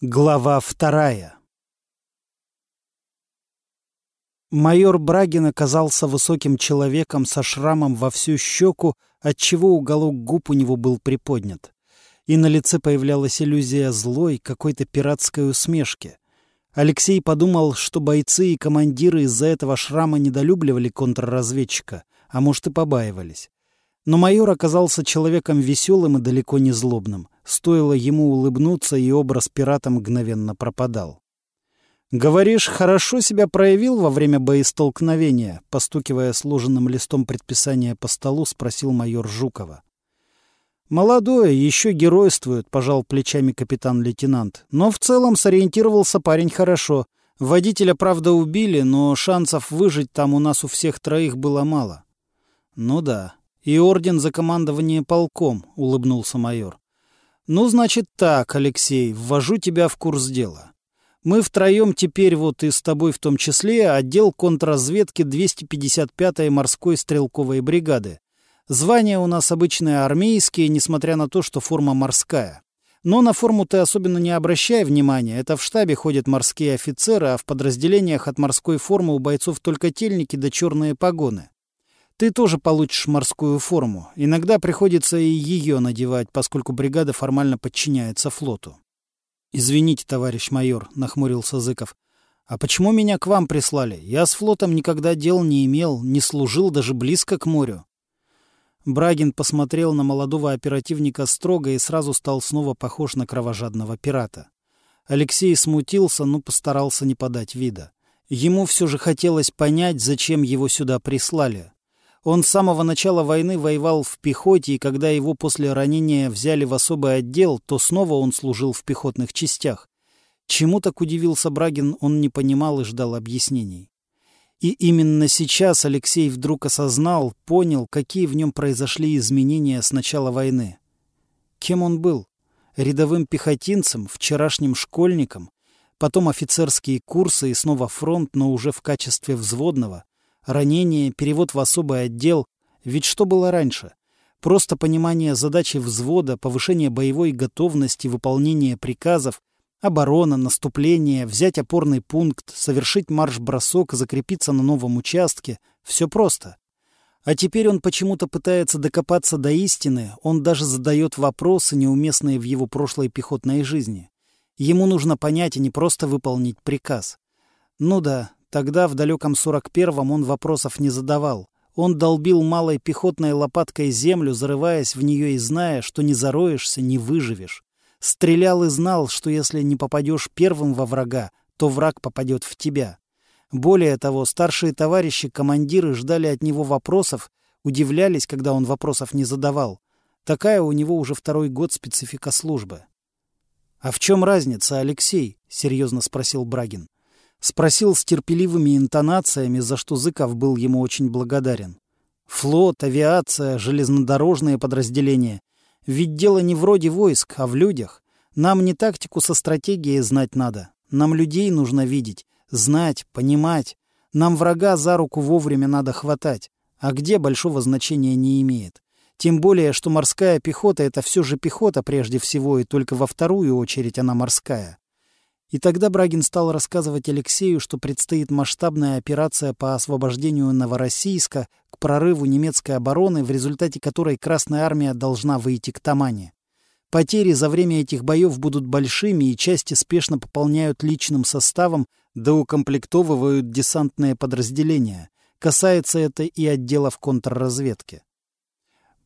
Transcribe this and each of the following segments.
Глава вторая Майор Брагин оказался высоким человеком со шрамом во всю щеку, отчего уголок губ у него был приподнят. И на лице появлялась иллюзия злой, какой-то пиратской усмешки. Алексей подумал, что бойцы и командиры из-за этого шрама недолюбливали контрразведчика, а может и побаивались. Но майор оказался человеком веселым и далеко не злобным. Стоило ему улыбнуться, и образ пирата мгновенно пропадал. «Говоришь, хорошо себя проявил во время боестолкновения?» Постукивая сложенным листом предписания по столу, спросил майор Жукова. «Молодой, еще геройствует», — пожал плечами капитан-лейтенант. «Но в целом сориентировался парень хорошо. Водителя, правда, убили, но шансов выжить там у нас у всех троих было мало». «Ну да, «И орден за командование полком», — улыбнулся майор. «Ну, значит так, Алексей, ввожу тебя в курс дела. Мы втроем теперь, вот и с тобой в том числе, отдел контрразведки 255-й морской стрелковой бригады. Звания у нас обычные армейские, несмотря на то, что форма морская. Но на форму ты особенно не обращай внимания. Это в штабе ходят морские офицеры, а в подразделениях от морской формы у бойцов только тельники да черные погоны. Ты тоже получишь морскую форму. Иногда приходится и ее надевать, поскольку бригада формально подчиняется флоту. «Извините, товарищ майор», — нахмурился Зыков. «А почему меня к вам прислали? Я с флотом никогда дел не имел, не служил даже близко к морю». Брагин посмотрел на молодого оперативника строго и сразу стал снова похож на кровожадного пирата. Алексей смутился, но постарался не подать вида. Ему все же хотелось понять, зачем его сюда прислали. Он с самого начала войны воевал в пехоте, и когда его после ранения взяли в особый отдел, то снова он служил в пехотных частях. Чему так удивился Брагин, он не понимал и ждал объяснений. И именно сейчас Алексей вдруг осознал, понял, какие в нем произошли изменения с начала войны. Кем он был? Рядовым пехотинцем, вчерашним школьником, потом офицерские курсы и снова фронт, но уже в качестве взводного, Ранение, перевод в особый отдел. Ведь что было раньше? Просто понимание задачи взвода, повышение боевой готовности, выполнение приказов, оборона, наступление, взять опорный пункт, совершить марш-бросок, закрепиться на новом участке. Все просто. А теперь он почему-то пытается докопаться до истины, он даже задает вопросы, неуместные в его прошлой пехотной жизни. Ему нужно понять, а не просто выполнить приказ. Ну да, Тогда, в далеком 41-м, он вопросов не задавал. Он долбил малой пехотной лопаткой землю, зарываясь в нее и зная, что не зароешься, не выживешь. Стрелял и знал, что если не попадешь первым во врага, то враг попадет в тебя. Более того, старшие товарищи, командиры ждали от него вопросов, удивлялись, когда он вопросов не задавал. Такая у него уже второй год специфика службы. «А в чем разница, Алексей?» — серьезно спросил Брагин. Спросил с терпеливыми интонациями, за что Зыков был ему очень благодарен. Флот, авиация, железнодорожные подразделения. Ведь дело не вроде войск, а в людях. Нам не тактику со стратегией знать надо. Нам людей нужно видеть, знать, понимать. Нам врага за руку вовремя надо хватать. А где большого значения не имеет. Тем более, что морская пехота — это все же пехота прежде всего, и только во вторую очередь она морская. И тогда Брагин стал рассказывать Алексею, что предстоит масштабная операция по освобождению Новороссийска к прорыву немецкой обороны, в результате которой Красная Армия должна выйти к Тамане. Потери за время этих боев будут большими, и части спешно пополняют личным составом, да укомплектовывают десантные подразделения. Касается это и отделов контрразведки.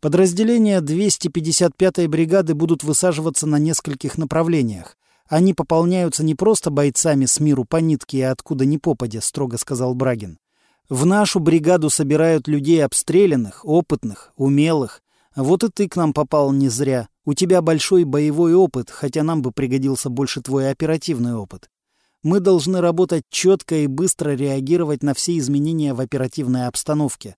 Подразделения 255-й бригады будут высаживаться на нескольких направлениях. Они пополняются не просто бойцами с миру по нитке и откуда ни попадя, строго сказал Брагин. В нашу бригаду собирают людей обстрелянных, опытных, умелых. Вот и ты к нам попал не зря. У тебя большой боевой опыт, хотя нам бы пригодился больше твой оперативный опыт. Мы должны работать четко и быстро реагировать на все изменения в оперативной обстановке.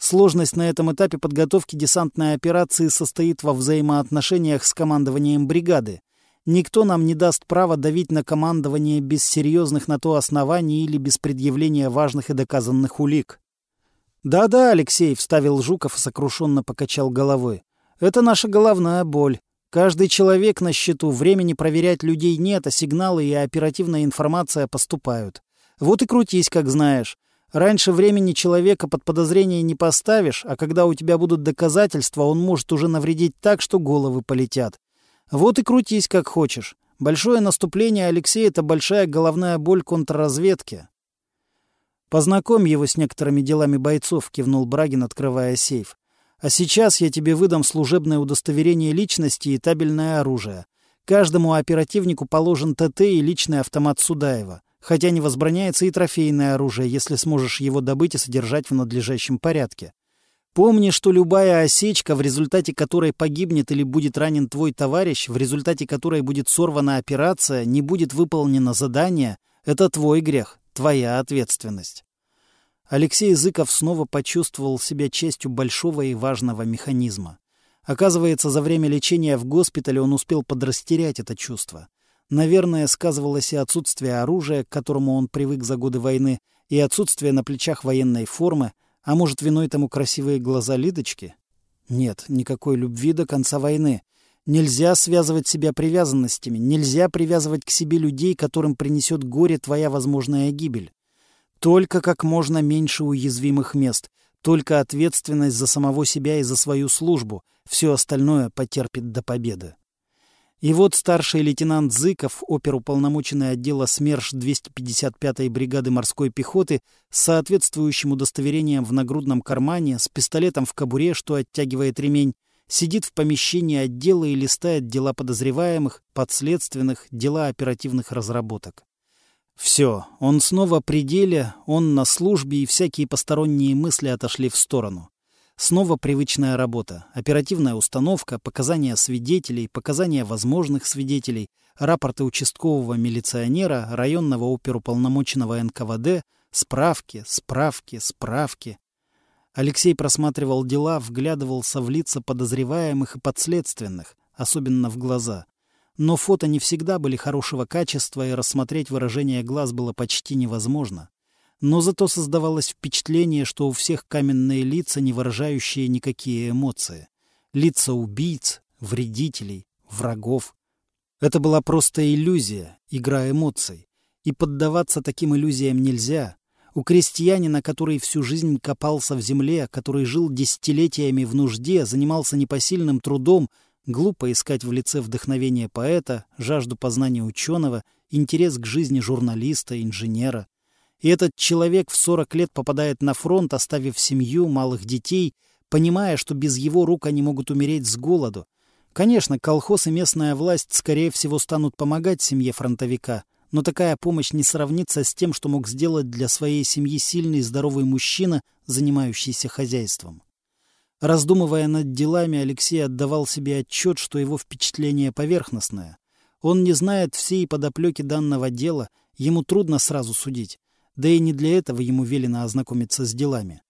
Сложность на этом этапе подготовки десантной операции состоит во взаимоотношениях с командованием бригады. Никто нам не даст права давить на командование без серьезных на то оснований или без предъявления важных и доказанных улик. «Да-да, Алексей», — вставил Жуков и сокрушенно покачал головой. «Это наша головная боль. Каждый человек на счету, времени проверять людей нет, а сигналы и оперативная информация поступают. Вот и крутись, как знаешь. Раньше времени человека под подозрение не поставишь, а когда у тебя будут доказательства, он может уже навредить так, что головы полетят. Вот и крутись, как хочешь. Большое наступление Алексея — это большая головная боль контрразведки. «Познакомь его с некоторыми делами бойцов», — кивнул Брагин, открывая сейф. «А сейчас я тебе выдам служебное удостоверение личности и табельное оружие. Каждому оперативнику положен ТТ и личный автомат Судаева, хотя не возбраняется и трофейное оружие, если сможешь его добыть и содержать в надлежащем порядке. Помни, что любая осечка, в результате которой погибнет или будет ранен твой товарищ, в результате которой будет сорвана операция, не будет выполнено задание, это твой грех, твоя ответственность. Алексей Языков снова почувствовал себя частью большого и важного механизма. Оказывается, за время лечения в госпитале он успел подрастерять это чувство. Наверное, сказывалось и отсутствие оружия, к которому он привык за годы войны, и отсутствие на плечах военной формы, а может, виной тому красивые глаза Лидочки? Нет, никакой любви до конца войны. Нельзя связывать себя привязанностями, нельзя привязывать к себе людей, которым принесет горе твоя возможная гибель. Только как можно меньше уязвимых мест, только ответственность за самого себя и за свою службу, все остальное потерпит до победы. И вот старший лейтенант Зыков, оперуполномоченный отдела СМЕРШ 255-й бригады морской пехоты, с соответствующим удостоверением в нагрудном кармане, с пистолетом в кобуре, что оттягивает ремень, сидит в помещении отдела и листает дела подозреваемых, подследственных, дела оперативных разработок. Все, он снова при деле, он на службе, и всякие посторонние мысли отошли в сторону. Снова привычная работа, оперативная установка, показания свидетелей, показания возможных свидетелей, рапорты участкового милиционера, районного оперуполномоченного НКВД, справки, справки, справки. Алексей просматривал дела, вглядывался в лица подозреваемых и подследственных, особенно в глаза. Но фото не всегда были хорошего качества, и рассмотреть выражение глаз было почти невозможно. Но зато создавалось впечатление, что у всех каменные лица, не выражающие никакие эмоции. Лица убийц, вредителей, врагов. Это была просто иллюзия, игра эмоций. И поддаваться таким иллюзиям нельзя. У крестьянина, который всю жизнь копался в земле, который жил десятилетиями в нужде, занимался непосильным трудом, глупо искать в лице вдохновение поэта, жажду познания ученого, интерес к жизни журналиста, инженера. И этот человек в 40 лет попадает на фронт, оставив семью, малых детей, понимая, что без его рук они могут умереть с голоду. Конечно, колхоз и местная власть, скорее всего, станут помогать семье фронтовика – но такая помощь не сравнится с тем, что мог сделать для своей семьи сильный и здоровый мужчина, занимающийся хозяйством. Раздумывая над делами, Алексей отдавал себе отчет, что его впечатление поверхностное. Он не знает всей подоплеки данного дела, ему трудно сразу судить, да и не для этого ему велено ознакомиться с делами.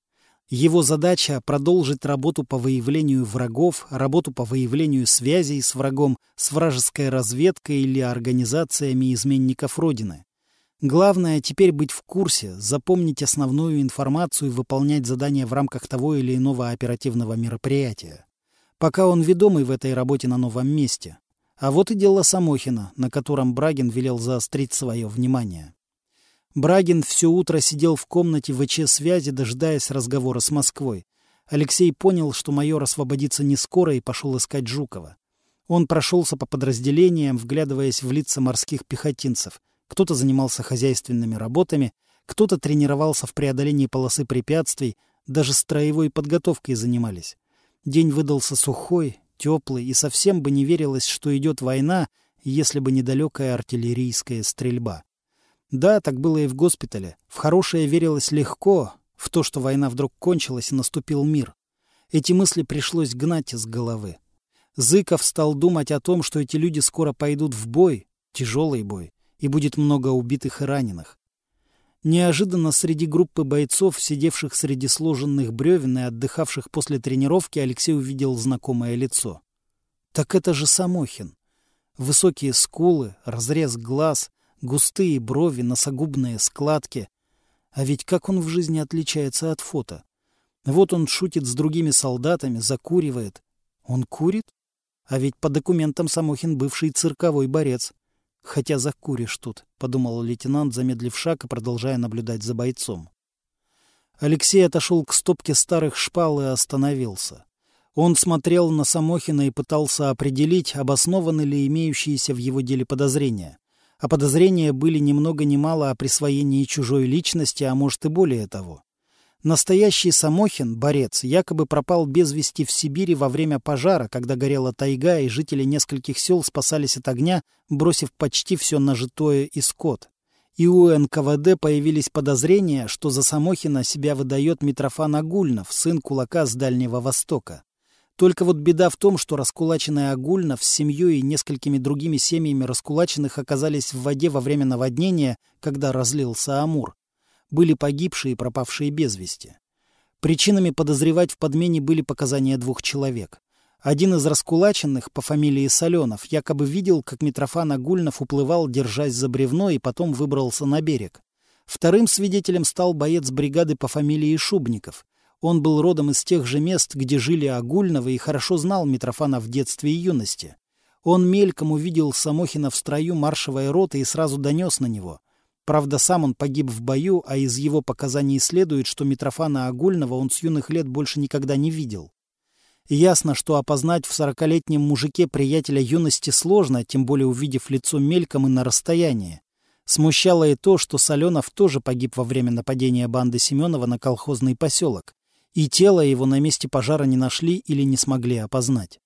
Его задача — продолжить работу по выявлению врагов, работу по выявлению связей с врагом, с вражеской разведкой или организациями изменников Родины. Главное теперь быть в курсе, запомнить основную информацию и выполнять задания в рамках того или иного оперативного мероприятия. Пока он ведомый в этой работе на новом месте. А вот и дело Самохина, на котором Брагин велел заострить свое внимание. Брагин все утро сидел в комнате ВЧ-связи, дожидаясь разговора с Москвой. Алексей понял, что майор освободится не скоро и пошел искать Жукова. Он прошелся по подразделениям, вглядываясь в лица морских пехотинцев. Кто-то занимался хозяйственными работами, кто-то тренировался в преодолении полосы препятствий, даже строевой подготовкой занимались. День выдался сухой, теплый, и совсем бы не верилось, что идет война, если бы недалекая артиллерийская стрельба. Да, так было и в госпитале. В хорошее верилось легко, в то, что война вдруг кончилась и наступил мир. Эти мысли пришлось гнать из головы. Зыков стал думать о том, что эти люди скоро пойдут в бой, тяжелый бой, и будет много убитых и раненых. Неожиданно среди группы бойцов, сидевших среди сложенных бревен и отдыхавших после тренировки, Алексей увидел знакомое лицо. Так это же Самохин. Высокие скулы, разрез глаз, Густые брови, носогубные складки. А ведь как он в жизни отличается от фото? Вот он шутит с другими солдатами, закуривает. Он курит? А ведь по документам Самохин бывший цирковой борец. Хотя закуришь тут, — подумал лейтенант, замедлив шаг и продолжая наблюдать за бойцом. Алексей отошел к стопке старых шпал и остановился. Он смотрел на Самохина и пытался определить, обоснованы ли имеющиеся в его деле подозрения. А подозрения были ни много ни мало о присвоении чужой личности, а может и более того. Настоящий Самохин, борец, якобы пропал без вести в Сибири во время пожара, когда горела тайга, и жители нескольких сел спасались от огня, бросив почти все нажитое и скот. И у НКВД появились подозрения, что за Самохина себя выдает Митрофан Агульнов, сын кулака с Дальнего Востока. Только вот беда в том, что раскулаченный Агульнов с семьей и несколькими другими семьями раскулаченных оказались в воде во время наводнения, когда разлился Амур были погибшие и пропавшие без вести. Причинами подозревать в подмене были показания двух человек. Один из раскулаченных по фамилии Соленов якобы видел, как Митрофан Агульнов уплывал, держась за бревно, и потом выбрался на берег. Вторым свидетелем стал боец бригады по фамилии Шубников. Он был родом из тех же мест, где жили Агульновы, и хорошо знал Митрофана в детстве и юности. Он мельком увидел Самохина в строю маршевой роты и сразу донес на него. Правда, сам он погиб в бою, а из его показаний следует, что Митрофана Огульного он с юных лет больше никогда не видел. ясно, что опознать в сорокалетнем мужике приятеля юности сложно, тем более увидев лицо мельком и на расстоянии. Смущало и то, что Соленов тоже погиб во время нападения банды Семенова на колхозный поселок, и тело его на месте пожара не нашли или не смогли опознать.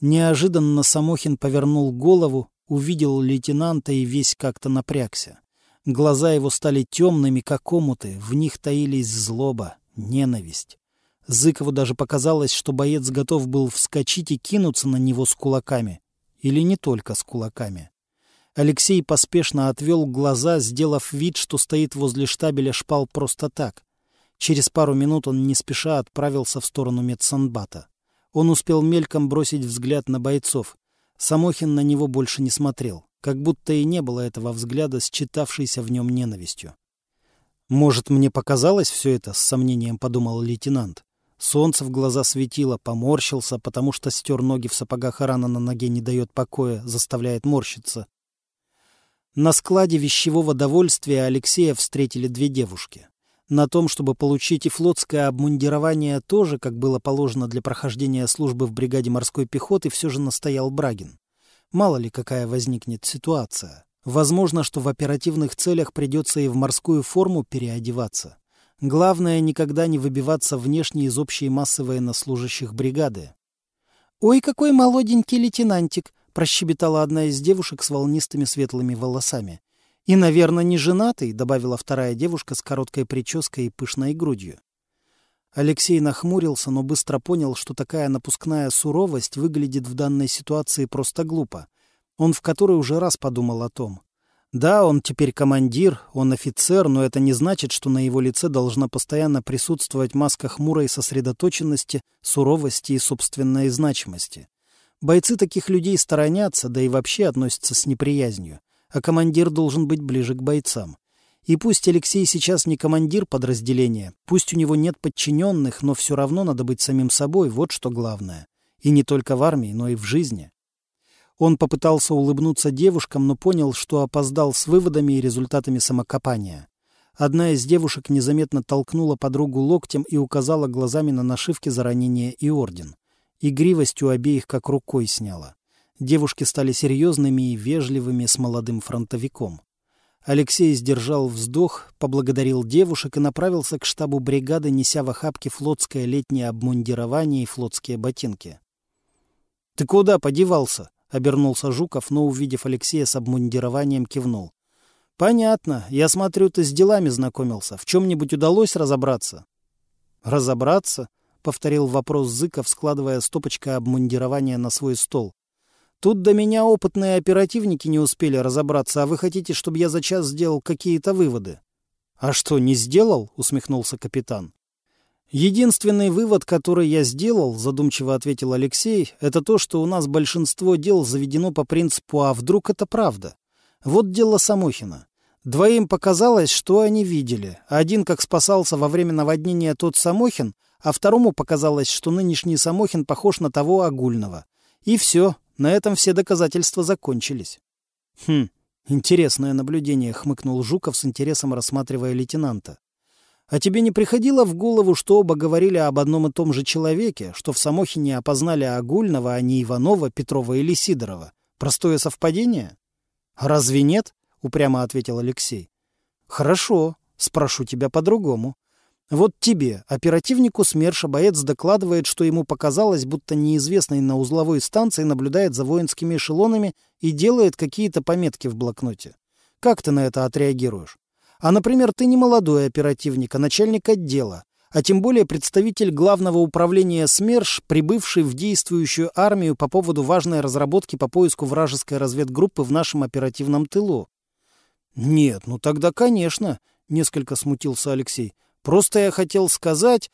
Неожиданно Самохин повернул голову, увидел лейтенанта и весь как-то напрягся. Глаза его стали темными, как омуты, в них таились злоба, ненависть. Зыкову даже показалось, что боец готов был вскочить и кинуться на него с кулаками. Или не только с кулаками. Алексей поспешно отвел глаза, сделав вид, что стоит возле штабеля шпал просто так. Через пару минут он не спеша отправился в сторону медсанбата. Он успел мельком бросить взгляд на бойцов. Самохин на него больше не смотрел как будто и не было этого взгляда, считавшейся в нем ненавистью. «Может, мне показалось все это?» — с сомнением подумал лейтенант. Солнце в глаза светило, поморщился, потому что стер ноги в сапогах, а рана на ноге не дает покоя, заставляет морщиться. На складе вещевого довольствия Алексея встретили две девушки. На том, чтобы получить и флотское обмундирование тоже, как было положено для прохождения службы в бригаде морской пехоты, все же настоял Брагин. Мало ли какая возникнет ситуация. Возможно, что в оперативных целях придется и в морскую форму переодеваться. Главное, никогда не выбиваться внешне из общей массы военнослужащих бригады. «Ой, какой молоденький лейтенантик!» — прощебетала одна из девушек с волнистыми светлыми волосами. «И, наверное, не женатый», — добавила вторая девушка с короткой прической и пышной грудью. Алексей нахмурился, но быстро понял, что такая напускная суровость выглядит в данной ситуации просто глупо. Он в который уже раз подумал о том. Да, он теперь командир, он офицер, но это не значит, что на его лице должна постоянно присутствовать маска хмурой сосредоточенности, суровости и собственной значимости. Бойцы таких людей сторонятся, да и вообще относятся с неприязнью, а командир должен быть ближе к бойцам. И пусть Алексей сейчас не командир подразделения, пусть у него нет подчиненных, но все равно надо быть самим собой, вот что главное. И не только в армии, но и в жизни. Он попытался улыбнуться девушкам, но понял, что опоздал с выводами и результатами самокопания. Одна из девушек незаметно толкнула подругу локтем и указала глазами на нашивки за ранение и орден. Игривость у обеих как рукой сняла. Девушки стали серьезными и вежливыми с молодым фронтовиком. Алексей сдержал вздох, поблагодарил девушек и направился к штабу бригады, неся в охапке флотское летнее обмундирование и флотские ботинки. — Ты куда подевался? — обернулся Жуков, но, увидев Алексея с обмундированием, кивнул. — Понятно. Я смотрю, ты с делами знакомился. В чем-нибудь удалось разобраться? — Разобраться? — повторил вопрос Зыков, складывая стопочкой обмундирования на свой стол. Тут до меня опытные оперативники не успели разобраться, а вы хотите, чтобы я за час сделал какие-то выводы? — А что, не сделал? — усмехнулся капитан. — Единственный вывод, который я сделал, — задумчиво ответил Алексей, — это то, что у нас большинство дел заведено по принципу «а вдруг это правда?». Вот дело Самохина. Двоим показалось, что они видели. Один, как спасался во время наводнения тот Самохин, а второму показалось, что нынешний Самохин похож на того Огульного. И все, на этом все доказательства закончились. Хм, интересное наблюдение, хмыкнул Жуков с интересом рассматривая лейтенанта. А тебе не приходило в голову, что оба говорили об одном и том же человеке, что в Самохине опознали Агульного, а не Иванова, Петрова или Сидорова? Простое совпадение? Разве нет? Упрямо ответил Алексей. Хорошо, спрошу тебя по-другому. Вот тебе, оперативнику СМЕРШа, боец докладывает, что ему показалось, будто неизвестный на узловой станции наблюдает за воинскими эшелонами и делает какие-то пометки в блокноте. Как ты на это отреагируешь? А, например, ты не молодой оперативник, а начальник отдела, а тем более представитель главного управления СМЕРШ, прибывший в действующую армию по поводу важной разработки по поиску вражеской разведгруппы в нашем оперативном тылу. «Нет, ну тогда, конечно», — несколько смутился Алексей. Просто я хотел сказать...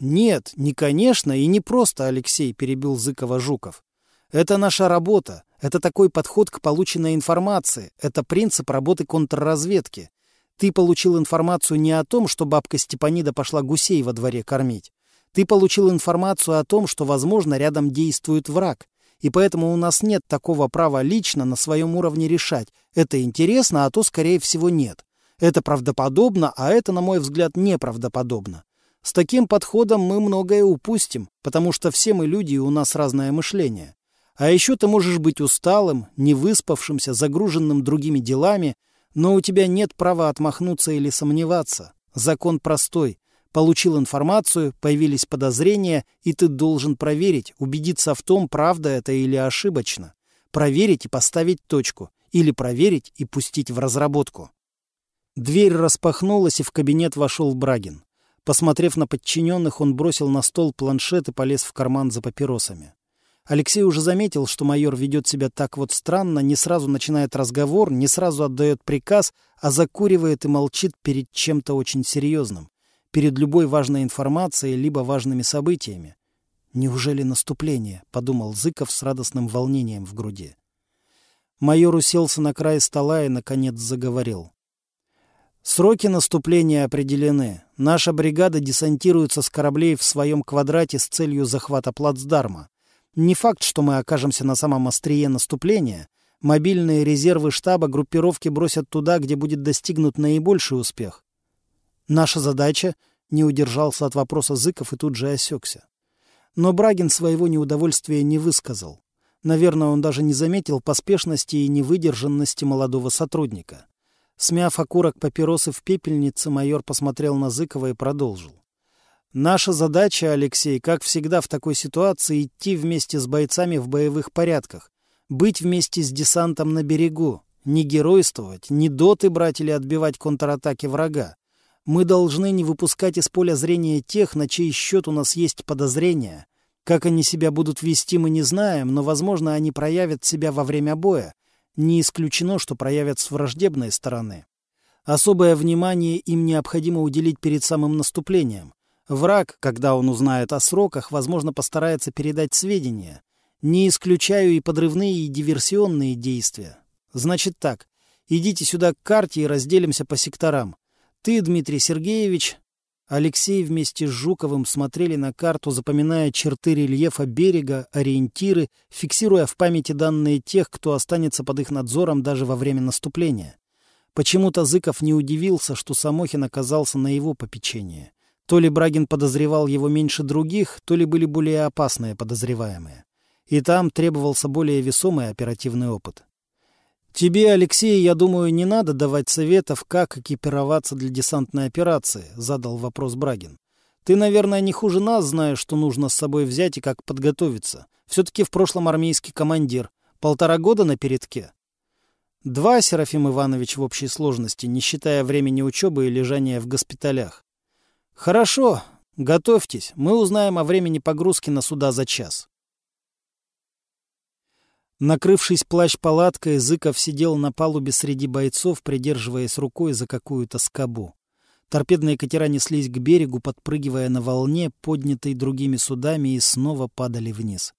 Нет, не конечно и не просто, Алексей, перебил Зыкова Жуков. Это наша работа. Это такой подход к полученной информации. Это принцип работы контрразведки. Ты получил информацию не о том, что бабка Степанида пошла гусей во дворе кормить. Ты получил информацию о том, что, возможно, рядом действует враг. И поэтому у нас нет такого права лично на своем уровне решать, это интересно, а то, скорее всего, нет. Это правдоподобно, а это, на мой взгляд, неправдоподобно. С таким подходом мы многое упустим, потому что все мы люди, и у нас разное мышление. А еще ты можешь быть усталым, невыспавшимся, загруженным другими делами, но у тебя нет права отмахнуться или сомневаться. Закон простой. Получил информацию, появились подозрения, и ты должен проверить, убедиться в том, правда это или ошибочно. Проверить и поставить точку. Или проверить и пустить в разработку. Дверь распахнулась, и в кабинет вошел Брагин. Посмотрев на подчиненных, он бросил на стол планшет и полез в карман за папиросами. Алексей уже заметил, что майор ведет себя так вот странно, не сразу начинает разговор, не сразу отдает приказ, а закуривает и молчит перед чем-то очень серьезным, перед любой важной информацией либо важными событиями. «Неужели наступление?» — подумал Зыков с радостным волнением в груди. Майор уселся на край стола и, наконец, заговорил. Сроки наступления определены. Наша бригада десантируется с кораблей в своем квадрате с целью захвата плацдарма. Не факт, что мы окажемся на самом острие наступления. Мобильные резервы штаба группировки бросят туда, где будет достигнут наибольший успех. Наша задача — не удержался от вопроса Зыков и тут же осекся. Но Брагин своего неудовольствия не высказал. Наверное, он даже не заметил поспешности и невыдержанности молодого сотрудника. Смяв окурок папиросы в пепельнице, майор посмотрел на Зыкова и продолжил. «Наша задача, Алексей, как всегда в такой ситуации, идти вместе с бойцами в боевых порядках, быть вместе с десантом на берегу, не геройствовать, не доты брать или отбивать контратаки врага. Мы должны не выпускать из поля зрения тех, на чей счет у нас есть подозрения. Как они себя будут вести, мы не знаем, но, возможно, они проявят себя во время боя, не исключено, что проявят с враждебной стороны. Особое внимание им необходимо уделить перед самым наступлением. Враг, когда он узнает о сроках, возможно, постарается передать сведения. Не исключаю и подрывные, и диверсионные действия. Значит так, идите сюда к карте и разделимся по секторам. Ты, Дмитрий Сергеевич, Алексей вместе с Жуковым смотрели на карту, запоминая черты рельефа берега, ориентиры, фиксируя в памяти данные тех, кто останется под их надзором даже во время наступления. Почему-то Зыков не удивился, что Самохин оказался на его попечении. То ли Брагин подозревал его меньше других, то ли были более опасные подозреваемые. И там требовался более весомый оперативный опыт. «Тебе, Алексей, я думаю, не надо давать советов, как экипироваться для десантной операции», — задал вопрос Брагин. «Ты, наверное, не хуже нас знаешь, что нужно с собой взять и как подготовиться. Все-таки в прошлом армейский командир. Полтора года на передке». «Два, Серафим Иванович, в общей сложности, не считая времени учебы и лежания в госпиталях». «Хорошо, готовьтесь. Мы узнаем о времени погрузки на суда за час». Накрывшись плащ-палаткой, Зыков сидел на палубе среди бойцов, придерживаясь рукой за какую-то скобу. Торпедные катера неслись к берегу, подпрыгивая на волне, поднятой другими судами, и снова падали вниз.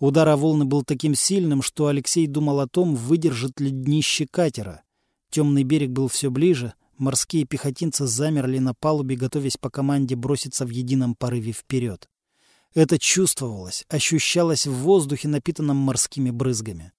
Удар о волны был таким сильным, что Алексей думал о том, выдержит ли днище катера. Темный берег был все ближе, морские пехотинцы замерли на палубе, готовясь по команде броситься в едином порыве вперед. Это чувствовалось, ощущалось в воздухе, напитанном морскими брызгами.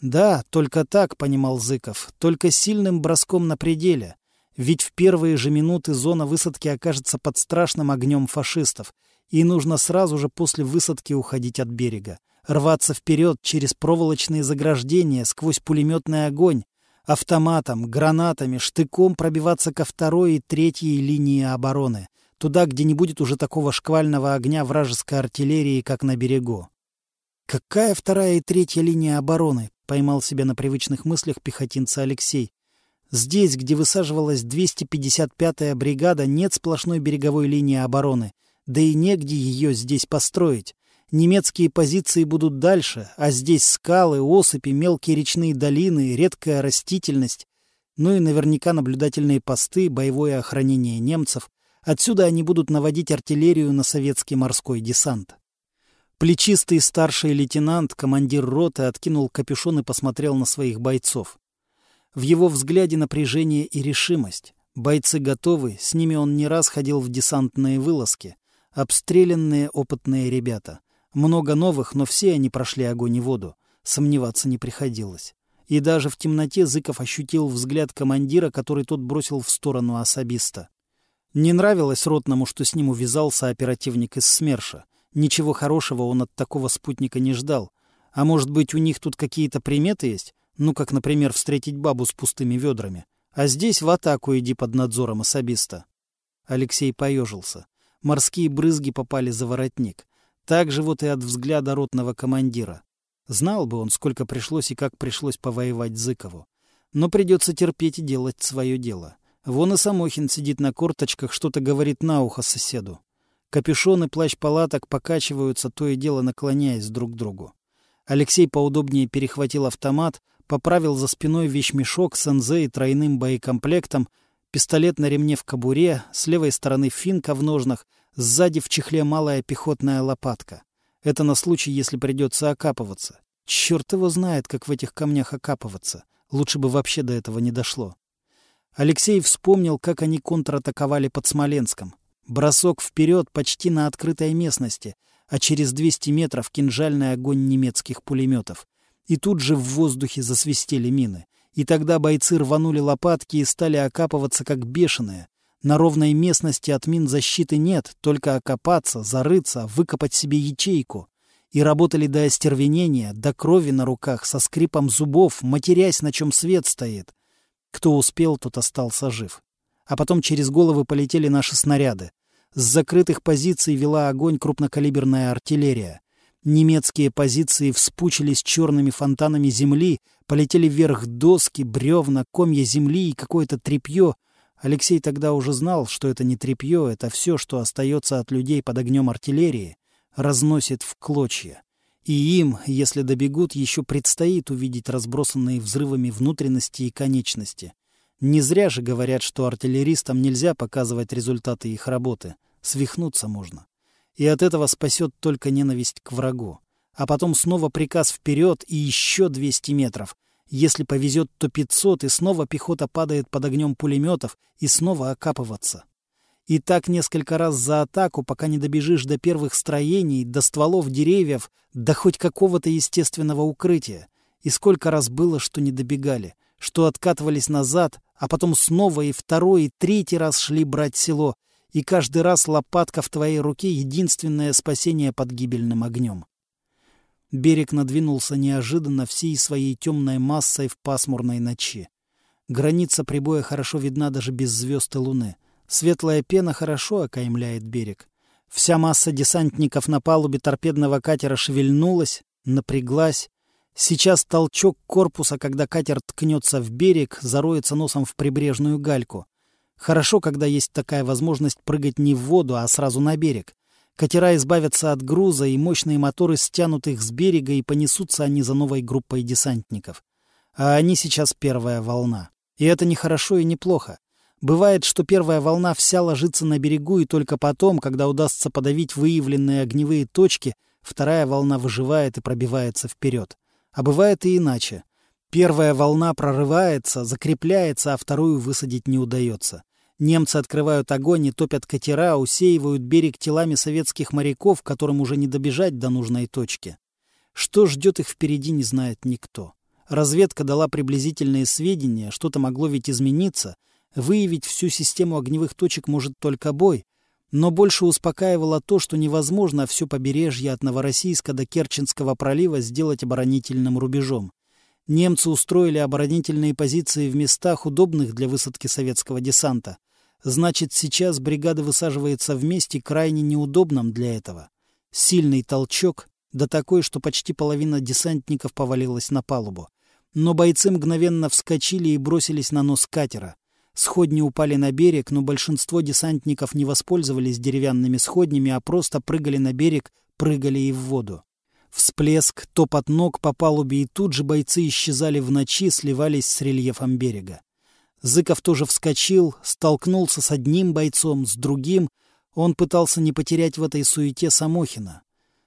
Да, только так, понимал Зыков, только сильным броском на пределе. Ведь в первые же минуты зона высадки окажется под страшным огнем фашистов, и нужно сразу же после высадки уходить от берега, рваться вперед через проволочные заграждения, сквозь пулеметный огонь, автоматом, гранатами, штыком пробиваться ко второй и третьей линии обороны, туда, где не будет уже такого шквального огня вражеской артиллерии, как на берегу. «Какая вторая и третья линия обороны?» — поймал себя на привычных мыслях пехотинца Алексей. «Здесь, где высаживалась 255-я бригада, нет сплошной береговой линии обороны, да и негде ее здесь построить. Немецкие позиции будут дальше, а здесь скалы, осыпи, мелкие речные долины, редкая растительность, ну и наверняка наблюдательные посты, боевое охранение немцев. Отсюда они будут наводить артиллерию на советский морской десант. Плечистый старший лейтенант, командир роты, откинул капюшон и посмотрел на своих бойцов. В его взгляде напряжение и решимость. Бойцы готовы, с ними он не раз ходил в десантные вылазки. Обстрелянные опытные ребята. Много новых, но все они прошли огонь и воду. Сомневаться не приходилось. И даже в темноте Зыков ощутил взгляд командира, который тот бросил в сторону особиста. Не нравилось Ротному, что с ним увязался оперативник из СМЕРШа. Ничего хорошего он от такого спутника не ждал. А может быть, у них тут какие-то приметы есть? Ну, как, например, встретить бабу с пустыми ведрами. А здесь в атаку иди под надзором особиста. Алексей поежился. Морские брызги попали за воротник. Так же вот и от взгляда ротного командира. Знал бы он, сколько пришлось и как пришлось повоевать Зыкову. Но придется терпеть и делать свое дело. Вон и Самохин сидит на корточках, что-то говорит на ухо соседу. Капюшон и плащ палаток покачиваются, то и дело наклоняясь друг к другу. Алексей поудобнее перехватил автомат, поправил за спиной вещмешок с НЗ и тройным боекомплектом, пистолет на ремне в кобуре, с левой стороны финка в ножнах, Сзади в чехле малая пехотная лопатка. Это на случай, если придется окапываться. Черт его знает, как в этих камнях окапываться. Лучше бы вообще до этого не дошло. Алексей вспомнил, как они контратаковали под Смоленском. Бросок вперед почти на открытой местности, а через 200 метров кинжальный огонь немецких пулеметов. И тут же в воздухе засвистели мины. И тогда бойцы рванули лопатки и стали окапываться как бешеные. На ровной местности от мин защиты нет, только окопаться, зарыться, выкопать себе ячейку. И работали до остервенения, до крови на руках, со скрипом зубов, матерясь, на чем свет стоит. Кто успел, тот остался жив. А потом через головы полетели наши снаряды. С закрытых позиций вела огонь крупнокалиберная артиллерия. Немецкие позиции вспучились черными фонтанами земли, полетели вверх доски, бревна, комья земли и какое-то тряпье, Алексей тогда уже знал, что это не тряпье, это все, что остается от людей под огнем артиллерии, разносит в клочья. И им, если добегут, еще предстоит увидеть разбросанные взрывами внутренности и конечности. Не зря же говорят, что артиллеристам нельзя показывать результаты их работы. Свихнуться можно. И от этого спасет только ненависть к врагу. А потом снова приказ вперед и еще 200 метров — если повезет, то 500, и снова пехота падает под огнем пулеметов, и снова окапываться. И так несколько раз за атаку, пока не добежишь до первых строений, до стволов деревьев, до хоть какого-то естественного укрытия. И сколько раз было, что не добегали, что откатывались назад, а потом снова и второй, и третий раз шли брать село, и каждый раз лопатка в твоей руке — единственное спасение под гибельным огнем. Берег надвинулся неожиданно всей своей темной массой в пасмурной ночи. Граница прибоя хорошо видна даже без звезд и луны. Светлая пена хорошо окаймляет берег. Вся масса десантников на палубе торпедного катера шевельнулась, напряглась. Сейчас толчок корпуса, когда катер ткнется в берег, зароется носом в прибрежную гальку. Хорошо, когда есть такая возможность прыгать не в воду, а сразу на берег. Катера избавятся от груза, и мощные моторы стянут их с берега, и понесутся они за новой группой десантников. А они сейчас первая волна. И это не хорошо и не плохо. Бывает, что первая волна вся ложится на берегу, и только потом, когда удастся подавить выявленные огневые точки, вторая волна выживает и пробивается вперед. А бывает и иначе. Первая волна прорывается, закрепляется, а вторую высадить не удается. Немцы открывают огонь и топят катера, усеивают берег телами советских моряков, которым уже не добежать до нужной точки. Что ждет их впереди, не знает никто. Разведка дала приблизительные сведения, что-то могло ведь измениться. Выявить всю систему огневых точек может только бой. Но больше успокаивало то, что невозможно все побережье от Новороссийска до Керченского пролива сделать оборонительным рубежом. Немцы устроили оборонительные позиции в местах, удобных для высадки советского десанта. Значит, сейчас бригада высаживается в месте крайне неудобном для этого. Сильный толчок, да такой, что почти половина десантников повалилась на палубу. Но бойцы мгновенно вскочили и бросились на нос катера. Сходни упали на берег, но большинство десантников не воспользовались деревянными сходнями, а просто прыгали на берег, прыгали и в воду. Всплеск, топот ног по палубе, и тут же бойцы исчезали в ночи, сливались с рельефом берега. Зыков тоже вскочил, столкнулся с одним бойцом, с другим. Он пытался не потерять в этой суете Самохина.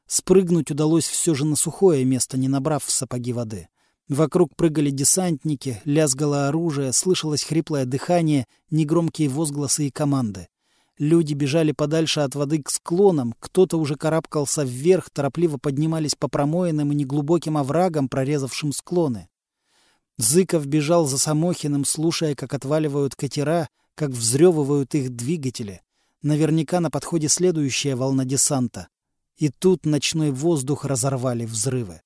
Спрыгнуть удалось все же на сухое место, не набрав в сапоги воды. Вокруг прыгали десантники, лязгало оружие, слышалось хриплое дыхание, негромкие возгласы и команды. Люди бежали подальше от воды к склонам, кто-то уже карабкался вверх, торопливо поднимались по промоинам и неглубоким оврагам, прорезавшим склоны. Зыков бежал за Самохиным, слушая, как отваливают катера, как взрёвывают их двигатели. Наверняка на подходе следующая волна десанта. И тут ночной воздух разорвали взрывы.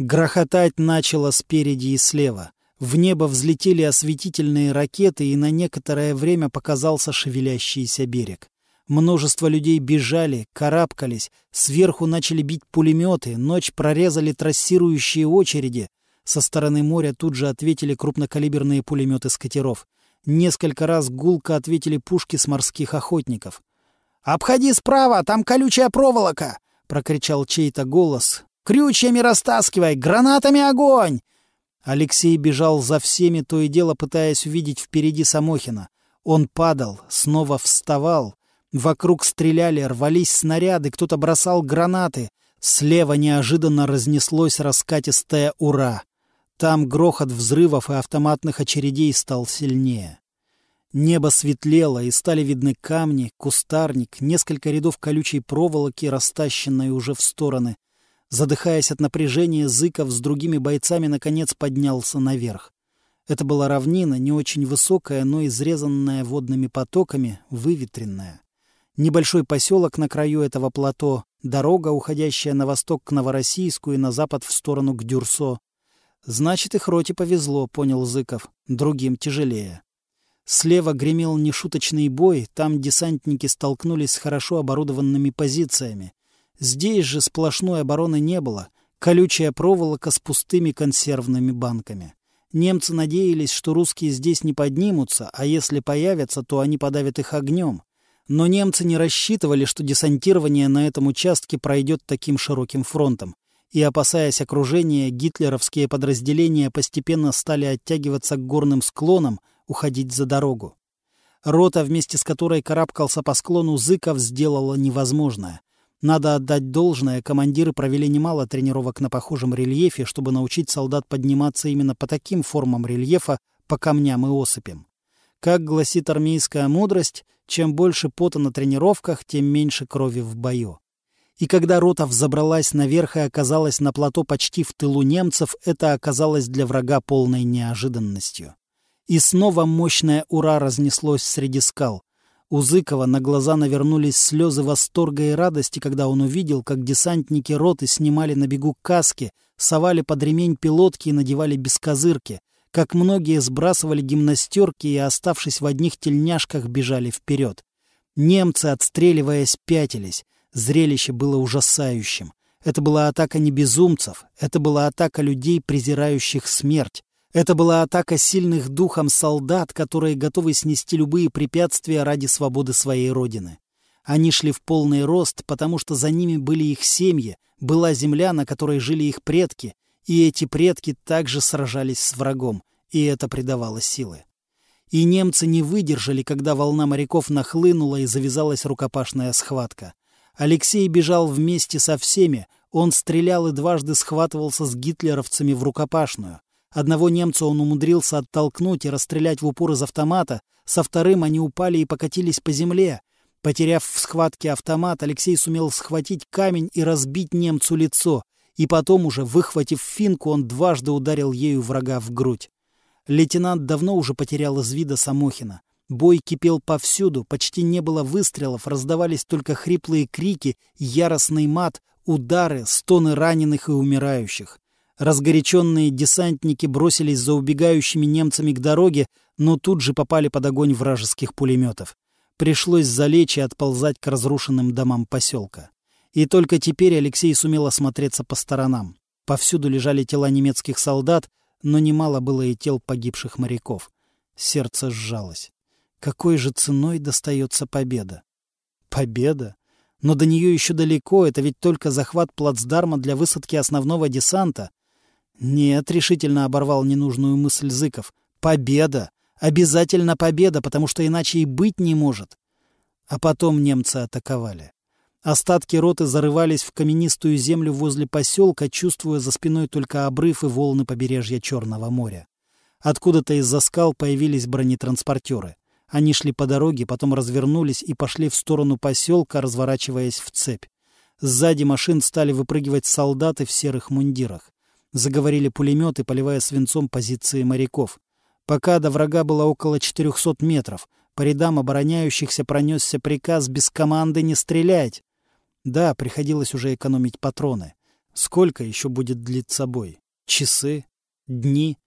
Грохотать начало спереди и слева. В небо взлетели осветительные ракеты, и на некоторое время показался шевелящийся берег. Множество людей бежали, карабкались, сверху начали бить пулеметы, ночь прорезали трассирующие очереди, со стороны моря тут же ответили крупнокалиберные пулеметы с. Несколько раз гулко ответили пушки с морских охотников. «Обходи справа, там колючая проволока!» — прокричал чей-то голос. «Крючьями растаскивай! Гранатами огонь!» Алексей бежал за всеми, то и дело пытаясь увидеть впереди Самохина. Он падал, снова вставал. Вокруг стреляли, рвались снаряды, кто-то бросал гранаты. Слева неожиданно разнеслось раскатистое «Ура!». Там грохот взрывов и автоматных очередей стал сильнее. Небо светлело, и стали видны камни, кустарник, несколько рядов колючей проволоки, растащенной уже в стороны. Задыхаясь от напряжения, Зыков с другими бойцами наконец поднялся наверх. Это была равнина, не очень высокая, но изрезанная водными потоками, выветренная. Небольшой поселок на краю этого плато, дорога, уходящая на восток к Новороссийску и на запад в сторону к Дюрсо. Значит, их роте повезло, понял Зыков. Другим тяжелее. Слева гремел нешуточный бой, там десантники столкнулись с хорошо оборудованными позициями. Здесь же сплошной обороны не было, колючая проволока с пустыми консервными банками. Немцы надеялись, что русские здесь не поднимутся, а если появятся, то они подавят их огнем. Но немцы не рассчитывали, что десантирование на этом участке пройдет таким широким фронтом и, опасаясь окружения, гитлеровские подразделения постепенно стали оттягиваться к горным склонам, уходить за дорогу. Рота, вместе с которой карабкался по склону Зыков, сделала невозможное. Надо отдать должное, командиры провели немало тренировок на похожем рельефе, чтобы научить солдат подниматься именно по таким формам рельефа, по камням и осыпям. Как гласит армейская мудрость, чем больше пота на тренировках, тем меньше крови в бою. И когда рота взобралась наверх и оказалась на плато почти в тылу немцев, это оказалось для врага полной неожиданностью. И снова мощное «Ура» разнеслось среди скал. У Зыкова на глаза навернулись слезы восторга и радости, когда он увидел, как десантники роты снимали на бегу каски, совали под ремень пилотки и надевали бескозырки, как многие сбрасывали гимнастерки и, оставшись в одних тельняшках, бежали вперед. Немцы, отстреливаясь, пятились. Зрелище было ужасающим. Это была атака не безумцев, это была атака людей, презирающих смерть. Это была атака сильных духом солдат, которые готовы снести любые препятствия ради свободы своей родины. Они шли в полный рост, потому что за ними были их семьи, была земля, на которой жили их предки, и эти предки также сражались с врагом, и это придавало силы. И немцы не выдержали, когда волна моряков нахлынула и завязалась рукопашная схватка. Алексей бежал вместе со всеми, он стрелял и дважды схватывался с гитлеровцами в рукопашную. Одного немца он умудрился оттолкнуть и расстрелять в упор из автомата, со вторым они упали и покатились по земле. Потеряв в схватке автомат, Алексей сумел схватить камень и разбить немцу лицо, и потом уже, выхватив финку, он дважды ударил ею врага в грудь. Лейтенант давно уже потерял из вида Самохина. Бой кипел повсюду, почти не было выстрелов, раздавались только хриплые крики, яростный мат, удары, стоны раненых и умирающих. Разгоряченные десантники бросились за убегающими немцами к дороге, но тут же попали под огонь вражеских пулеметов. Пришлось залечь и отползать к разрушенным домам поселка. И только теперь Алексей сумел осмотреться по сторонам. Повсюду лежали тела немецких солдат, но немало было и тел погибших моряков. Сердце сжалось. Какой же ценой достается победа? Победа? Но до нее еще далеко, это ведь только захват плацдарма для высадки основного десанта. Нет, решительно оборвал ненужную мысль Зыков. Победа! Обязательно победа, потому что иначе и быть не может. А потом немцы атаковали. Остатки роты зарывались в каменистую землю возле поселка, чувствуя за спиной только обрыв и волны побережья Черного моря. Откуда-то из-за скал появились бронетранспортеры. Они шли по дороге, потом развернулись и пошли в сторону поселка, разворачиваясь в цепь. Сзади машин стали выпрыгивать солдаты в серых мундирах. Заговорили пулеметы, поливая свинцом позиции моряков. Пока до врага было около 400 метров, по рядам обороняющихся пронесся приказ без команды не стрелять. Да, приходилось уже экономить патроны. Сколько еще будет длиться бой? Часы? Дни?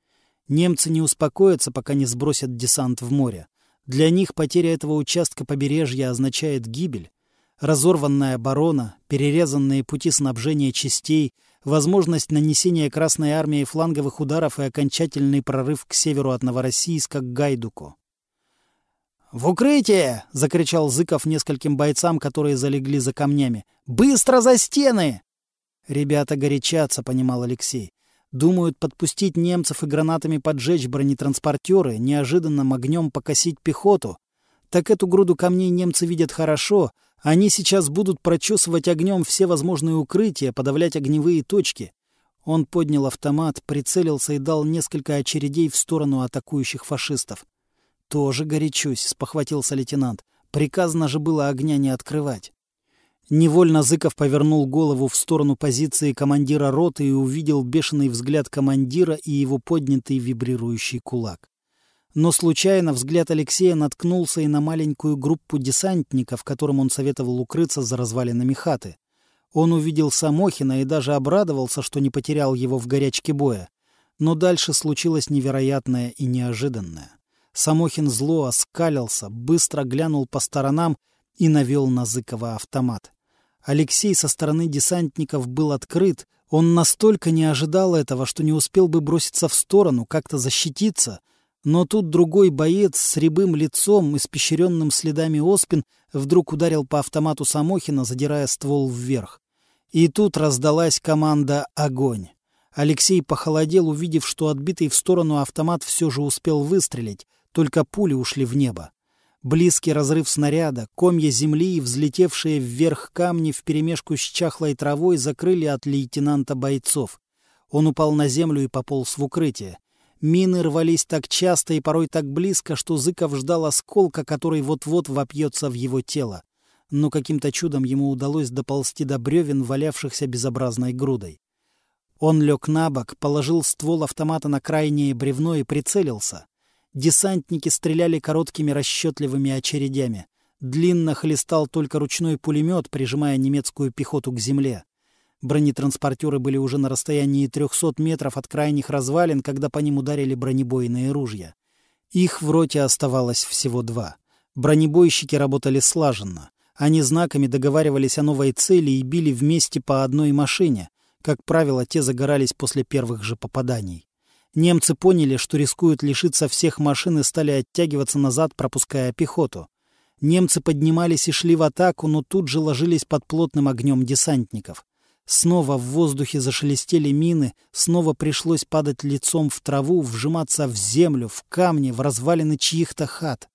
Немцы не успокоятся, пока не сбросят десант в море. Для них потеря этого участка побережья означает гибель. Разорванная оборона, перерезанные пути снабжения частей, возможность нанесения Красной армии фланговых ударов и окончательный прорыв к северу от Новороссийска к Гайдуку. «В укрытие!» — закричал Зыков нескольким бойцам, которые залегли за камнями. «Быстро за стены!» «Ребята горячатся», — понимал Алексей. Думают подпустить немцев и гранатами поджечь бронетранспортеры, неожиданным огнем покосить пехоту. Так эту груду камней немцы видят хорошо. Они сейчас будут прочесывать огнем все возможные укрытия, подавлять огневые точки. Он поднял автомат, прицелился и дал несколько очередей в сторону атакующих фашистов. «Тоже горячусь», — спохватился лейтенант. «Приказано же было огня не открывать». Невольно Зыков повернул голову в сторону позиции командира роты и увидел бешеный взгляд командира и его поднятый вибрирующий кулак. Но случайно взгляд Алексея наткнулся и на маленькую группу десантников, которым он советовал укрыться за развалинами хаты. Он увидел Самохина и даже обрадовался, что не потерял его в горячке боя. Но дальше случилось невероятное и неожиданное. Самохин зло оскалился, быстро глянул по сторонам и навел на Зыкова автомат. Алексей со стороны десантников был открыт, он настолько не ожидал этого, что не успел бы броситься в сторону, как-то защититься. Но тут другой боец с рябым лицом, испещренным следами оспин, вдруг ударил по автомату Самохина, задирая ствол вверх. И тут раздалась команда «Огонь». Алексей похолодел, увидев, что отбитый в сторону автомат все же успел выстрелить, только пули ушли в небо. Близкий разрыв снаряда, комья земли и взлетевшие вверх камни вперемешку с чахлой травой закрыли от лейтенанта бойцов. Он упал на землю и пополз в укрытие. Мины рвались так часто и порой так близко, что Зыков ждал осколка, который вот-вот вопьется в его тело. Но каким-то чудом ему удалось доползти до бревен, валявшихся безобразной грудой. Он лег на бок, положил ствол автомата на крайнее бревно и прицелился. Десантники стреляли короткими расчетливыми очередями. Длинно хлестал только ручной пулемет, прижимая немецкую пехоту к земле. Бронетранспортеры были уже на расстоянии 300 метров от крайних развалин, когда по ним ударили бронебойные ружья. Их в роте оставалось всего два. Бронебойщики работали слаженно. Они знаками договаривались о новой цели и били вместе по одной машине. Как правило, те загорались после первых же попаданий. Немцы поняли, что рискуют лишиться всех машин и стали оттягиваться назад, пропуская пехоту. Немцы поднимались и шли в атаку, но тут же ложились под плотным огнем десантников. Снова в воздухе зашелестели мины, снова пришлось падать лицом в траву, вжиматься в землю, в камни, в развалины чьих-то хат.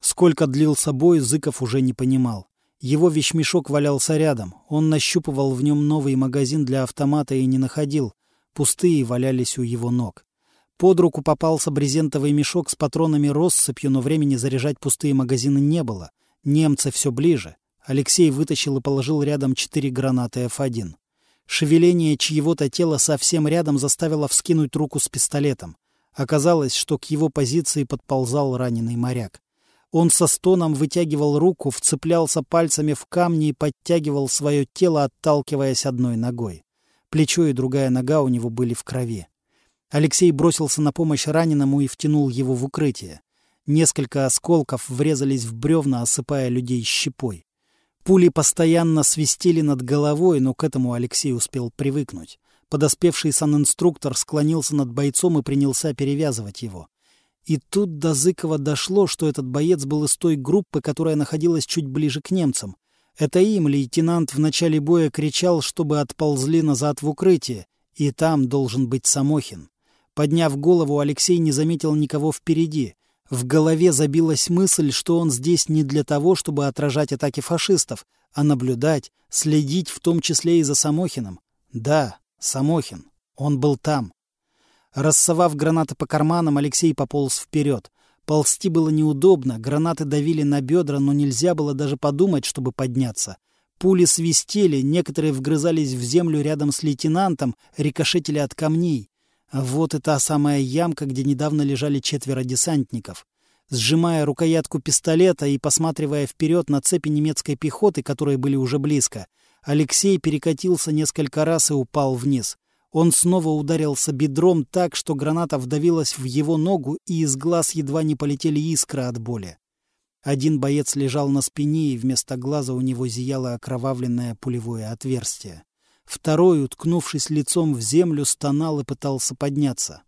Сколько длился бой, Зыков уже не понимал. Его вещмешок валялся рядом. Он нащупывал в нем новый магазин для автомата и не находил. Пустые валялись у его ног. Под руку попался брезентовый мешок с патронами россыпью, но времени заряжать пустые магазины не было. Немцы все ближе. Алексей вытащил и положил рядом четыре гранаты F1. Шевеление чьего-то тела совсем рядом заставило вскинуть руку с пистолетом. Оказалось, что к его позиции подползал раненый моряк. Он со стоном вытягивал руку, вцеплялся пальцами в камни и подтягивал свое тело, отталкиваясь одной ногой. Плечо и другая нога у него были в крови. Алексей бросился на помощь раненому и втянул его в укрытие. Несколько осколков врезались в бревна, осыпая людей щепой. Пули постоянно свистели над головой, но к этому Алексей успел привыкнуть. Подоспевший санинструктор склонился над бойцом и принялся перевязывать его. И тут до Зыкова дошло, что этот боец был из той группы, которая находилась чуть ближе к немцам. Это им лейтенант в начале боя кричал, чтобы отползли назад в укрытие, и там должен быть Самохин. Подняв голову, Алексей не заметил никого впереди. В голове забилась мысль, что он здесь не для того, чтобы отражать атаки фашистов, а наблюдать, следить в том числе и за Самохиным. Да, Самохин. Он был там. Рассовав гранаты по карманам, Алексей пополз вперед. Ползти было неудобно, гранаты давили на бедра, но нельзя было даже подумать, чтобы подняться. Пули свистели, некоторые вгрызались в землю рядом с лейтенантом, рикошетили от камней. Вот и та самая ямка, где недавно лежали четверо десантников. Сжимая рукоятку пистолета и посматривая вперед на цепи немецкой пехоты, которые были уже близко, Алексей перекатился несколько раз и упал вниз. Он снова ударился бедром так, что граната вдавилась в его ногу, и из глаз едва не полетели искры от боли. Один боец лежал на спине, и вместо глаза у него зияло окровавленное пулевое отверстие. Второй, уткнувшись лицом в землю, стонал и пытался подняться.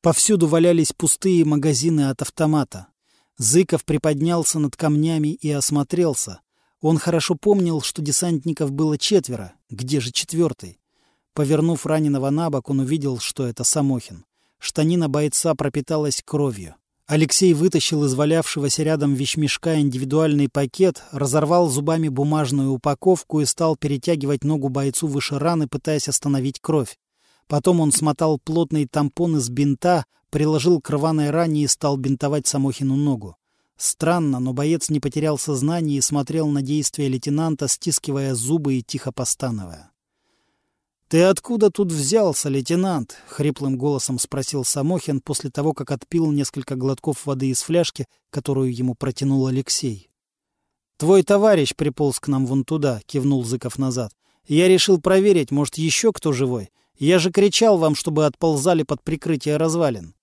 Повсюду валялись пустые магазины от автомата. Зыков приподнялся над камнями и осмотрелся. Он хорошо помнил, что десантников было четверо. Где же четвертый? Повернув раненого на бок, он увидел, что это Самохин. Штанина бойца пропиталась кровью. Алексей вытащил из валявшегося рядом вещмешка индивидуальный пакет, разорвал зубами бумажную упаковку и стал перетягивать ногу бойцу выше раны, пытаясь остановить кровь. Потом он смотал плотный тампон из бинта, приложил к рваной ране и стал бинтовать Самохину ногу. Странно, но боец не потерял сознание и смотрел на действия лейтенанта, стискивая зубы и тихо постановая. «Ты откуда тут взялся, лейтенант?» — хриплым голосом спросил Самохин после того, как отпил несколько глотков воды из фляжки, которую ему протянул Алексей. «Твой товарищ приполз к нам вон туда», — кивнул Зыков назад. «Я решил проверить, может, еще кто живой. Я же кричал вам, чтобы отползали под прикрытие развалин».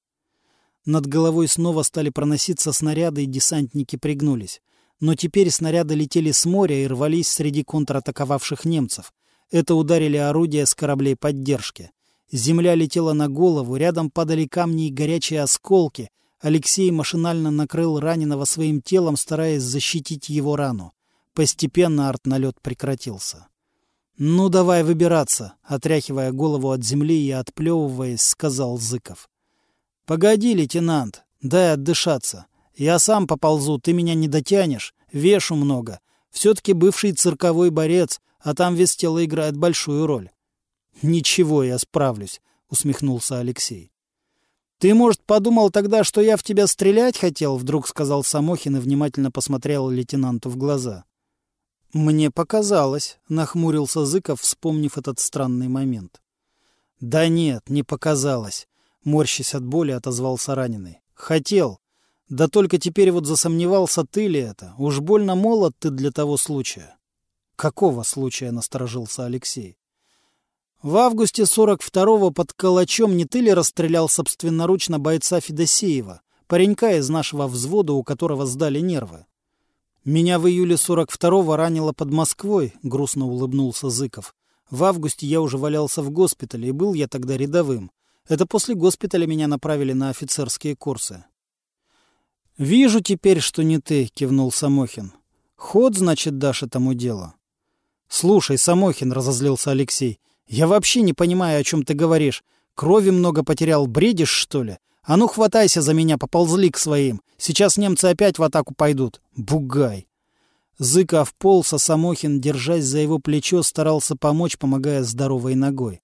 Над головой снова стали проноситься снаряды, и десантники пригнулись. Но теперь снаряды летели с моря и рвались среди контратаковавших немцев. Это ударили орудия с кораблей поддержки. Земля летела на голову, рядом падали камни и горячие осколки. Алексей машинально накрыл раненого своим телом, стараясь защитить его рану. Постепенно артналет прекратился. «Ну, давай выбираться», — отряхивая голову от земли и отплевываясь, сказал Зыков. «Погоди, лейтенант, дай отдышаться. Я сам поползу, ты меня не дотянешь, вешу много. Все-таки бывший цирковой борец, а там вес тела играет большую роль. «Ничего, я справлюсь», — усмехнулся Алексей. «Ты, может, подумал тогда, что я в тебя стрелять хотел?» — вдруг сказал Самохин и внимательно посмотрел лейтенанту в глаза. «Мне показалось», — нахмурился Зыков, вспомнив этот странный момент. «Да нет, не показалось», — морщись от боли, отозвался раненый. «Хотел. Да только теперь вот засомневался, ты ли это. Уж больно молод ты для того случая». «Какого случая?» — насторожился Алексей. «В августе 42-го под Калачом не ты ли расстрелял собственноручно бойца Федосеева, паренька из нашего взвода, у которого сдали нервы?» «Меня в июле 42-го ранило под Москвой», — грустно улыбнулся Зыков. «В августе я уже валялся в госпитале, и был я тогда рядовым. Это после госпиталя меня направили на офицерские курсы». «Вижу теперь, что не ты», — кивнул Самохин. «Ход, значит, дашь этому делу». «Слушай, Самохин», — разозлился Алексей, — «я вообще не понимаю, о чем ты говоришь. Крови много потерял, бредишь, что ли? А ну, хватайся за меня, поползли к своим. Сейчас немцы опять в атаку пойдут. Бугай!» Зыков полз, а Самохин, держась за его плечо, старался помочь, помогая здоровой ногой.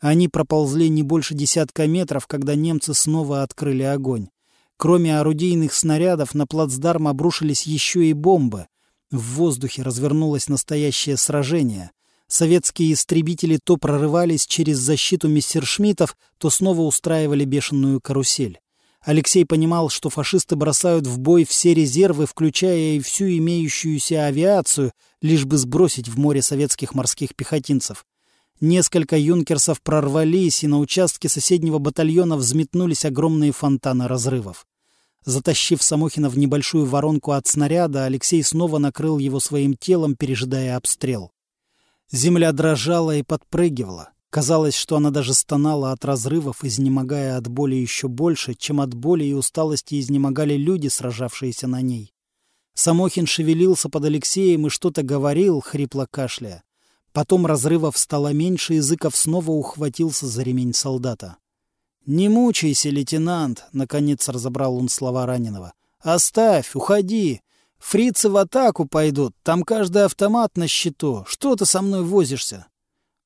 Они проползли не больше десятка метров, когда немцы снова открыли огонь. Кроме орудийных снарядов, на плацдарм обрушились еще и бомбы. В воздухе развернулось настоящее сражение. Советские истребители то прорывались через защиту мессершмиттов, то снова устраивали бешеную карусель. Алексей понимал, что фашисты бросают в бой все резервы, включая и всю имеющуюся авиацию, лишь бы сбросить в море советских морских пехотинцев. Несколько юнкерсов прорвались, и на участке соседнего батальона взметнулись огромные фонтаны разрывов. Затащив Самохина в небольшую воронку от снаряда, Алексей снова накрыл его своим телом, пережидая обстрел. Земля дрожала и подпрыгивала. Казалось, что она даже стонала от разрывов, изнемогая от боли еще больше, чем от боли и усталости изнемогали люди, сражавшиеся на ней. Самохин шевелился под Алексеем и что-то говорил, хрипло кашляя. Потом разрывов стало меньше, и снова ухватился за ремень солдата. «Не мучайся, лейтенант!» — наконец разобрал он слова раненого. «Оставь, уходи! Фрицы в атаку пойдут, там каждый автомат на счету. Что ты со мной возишься?»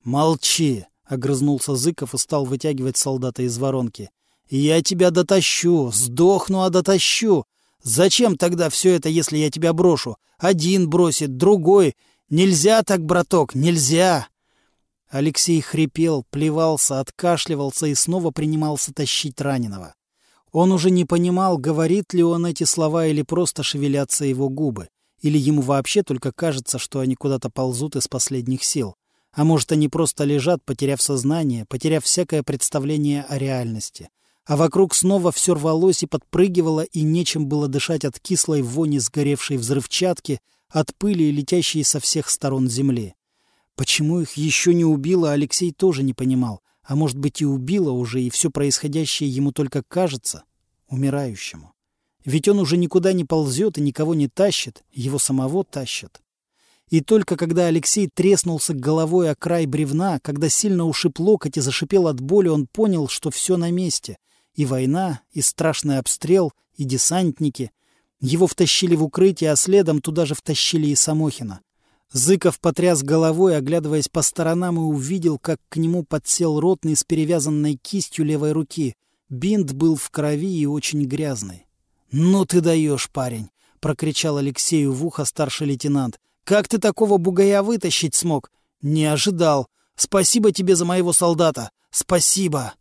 «Молчи!» — огрызнулся Зыков и стал вытягивать солдата из воронки. «Я тебя дотащу, сдохну, а дотащу. Зачем тогда все это, если я тебя брошу? Один бросит, другой. Нельзя так, браток, нельзя!» Алексей хрипел, плевался, откашливался и снова принимался тащить раненого. Он уже не понимал, говорит ли он эти слова или просто шевелятся его губы, или ему вообще только кажется, что они куда-то ползут из последних сил. А может, они просто лежат, потеряв сознание, потеряв всякое представление о реальности. А вокруг снова все рвалось и подпрыгивало, и нечем было дышать от кислой вони сгоревшей взрывчатки, от пыли, летящей со всех сторон земли. Почему их еще не убило, Алексей тоже не понимал. А может быть и убило уже, и все происходящее ему только кажется умирающему. Ведь он уже никуда не ползет и никого не тащит, его самого тащат. И только когда Алексей треснулся головой о край бревна, когда сильно ушиб локоть и зашипел от боли, он понял, что все на месте. И война, и страшный обстрел, и десантники. Его втащили в укрытие, а следом туда же втащили и Самохина. Зыков потряс головой, оглядываясь по сторонам, и увидел, как к нему подсел ротный с перевязанной кистью левой руки. Бинт был в крови и очень грязный. «Ну ты даешь, парень!» — прокричал Алексею в ухо старший лейтенант. Как ты такого бугая вытащить смог? Не ожидал. Спасибо тебе за моего солдата. Спасибо.